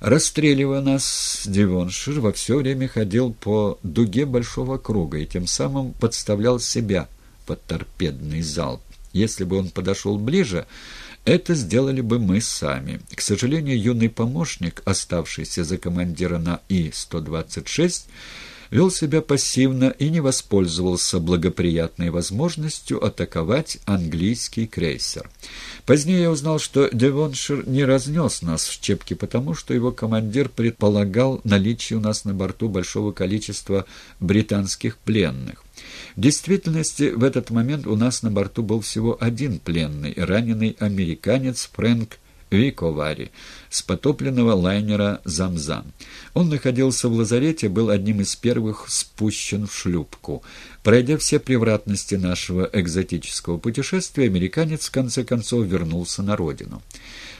Расстреливая нас, Девоншир во все время ходил по дуге большого круга и тем самым подставлял себя под торпедный залп. Если бы он подошел ближе, это сделали бы мы сами. К сожалению, юный помощник, оставшийся за командира на И-126, вел себя пассивно и не воспользовался благоприятной возможностью атаковать английский крейсер. Позднее я узнал, что Девоншир не разнес нас в щепки, потому что его командир предполагал наличие у нас на борту большого количества британских пленных. В действительности, в этот момент у нас на борту был всего один пленный, раненый американец Фрэнк Виковари с потопленного лайнера «Замзам». Он находился в лазарете, был одним из первых спущен в шлюпку. Пройдя все превратности нашего экзотического путешествия, американец в конце концов вернулся на родину.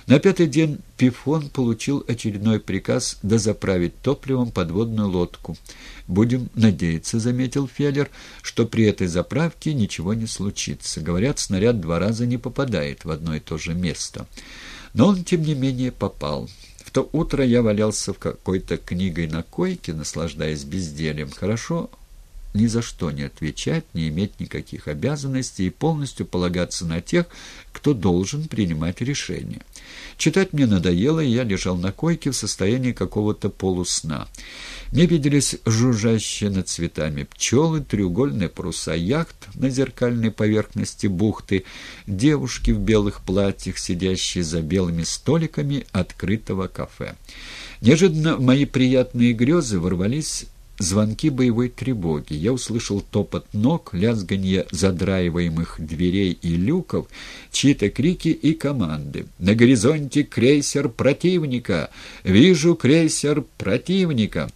На пятый день Пифон получил очередной приказ дозаправить топливом подводную лодку. «Будем надеяться», — заметил Феллер, — «что при этой заправке ничего не случится. Говорят, снаряд два раза не попадает в одно и то же место». Но он, тем не менее, попал. В то утро я валялся в какой-то книгой на койке, наслаждаясь бездельем. Хорошо ни за что не отвечать, не иметь никаких обязанностей и полностью полагаться на тех, кто должен принимать решения. Читать мне надоело, и я лежал на койке в состоянии какого-то полусна. Мне виделись жужжащие над цветами пчелы, треугольные паруса яхт на зеркальной поверхности бухты, девушки в белых платьях, сидящие за белыми столиками открытого кафе. Неожиданно мои приятные грезы ворвались звонки боевой тревоги. Я услышал топот ног, лязганье задраиваемых дверей и люков, чьи-то крики и команды. «На горизонте крейсер противника! Вижу крейсер противника!»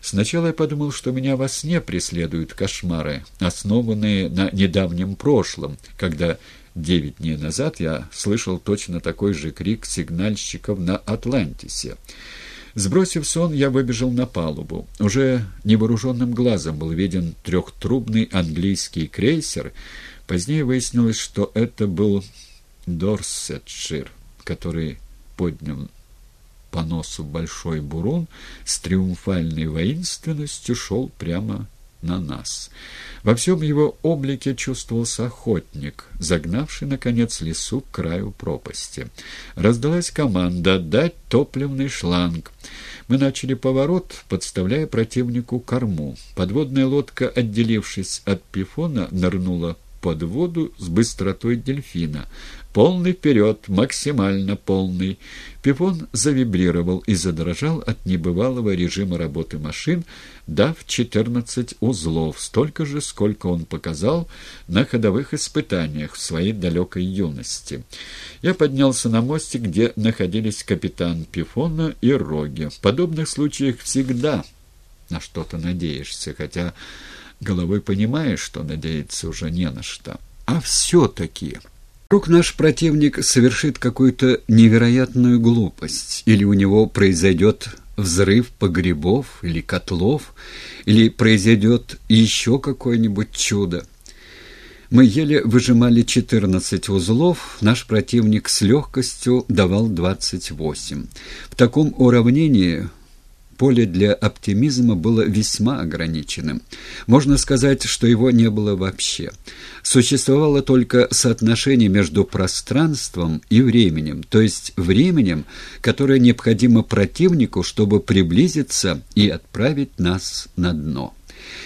Сначала я подумал, что меня во сне преследуют кошмары, основанные на недавнем прошлом, когда девять дней назад я слышал точно такой же крик сигнальщиков на Атлантисе. Сбросив сон, я выбежал на палубу. Уже невооруженным глазом был виден трехтрубный английский крейсер. Позднее выяснилось, что это был Дорсетшир, который поднял по носу большой бурун с триумфальной воинственностью шел прямо на нас. Во всем его облике чувствовался охотник, загнавший, наконец, лесу к краю пропасти. Раздалась команда «дать топливный шланг». Мы начали поворот, подставляя противнику корму. Подводная лодка, отделившись от пифона, нырнула под воду с быстротой дельфина. Полный вперед, максимально полный. Пивон завибрировал и задрожал от небывалого режима работы машин, дав 14 узлов, столько же, сколько он показал на ходовых испытаниях в своей далекой юности. Я поднялся на мостик, где находились капитан Пифона и Роги. В подобных случаях всегда на что-то надеешься, хотя головой понимаешь, что надеяться уже не на что. А все-таки... Вдруг наш противник совершит какую-то невероятную глупость, или у него произойдет взрыв погребов или котлов, или произойдет еще какое-нибудь чудо. Мы еле выжимали 14 узлов, наш противник с легкостью давал 28. В таком уравнении поле для оптимизма было весьма ограниченным. Можно сказать, что его не было вообще. Существовало только соотношение между пространством и временем, то есть временем, которое необходимо противнику, чтобы приблизиться и отправить нас на дно.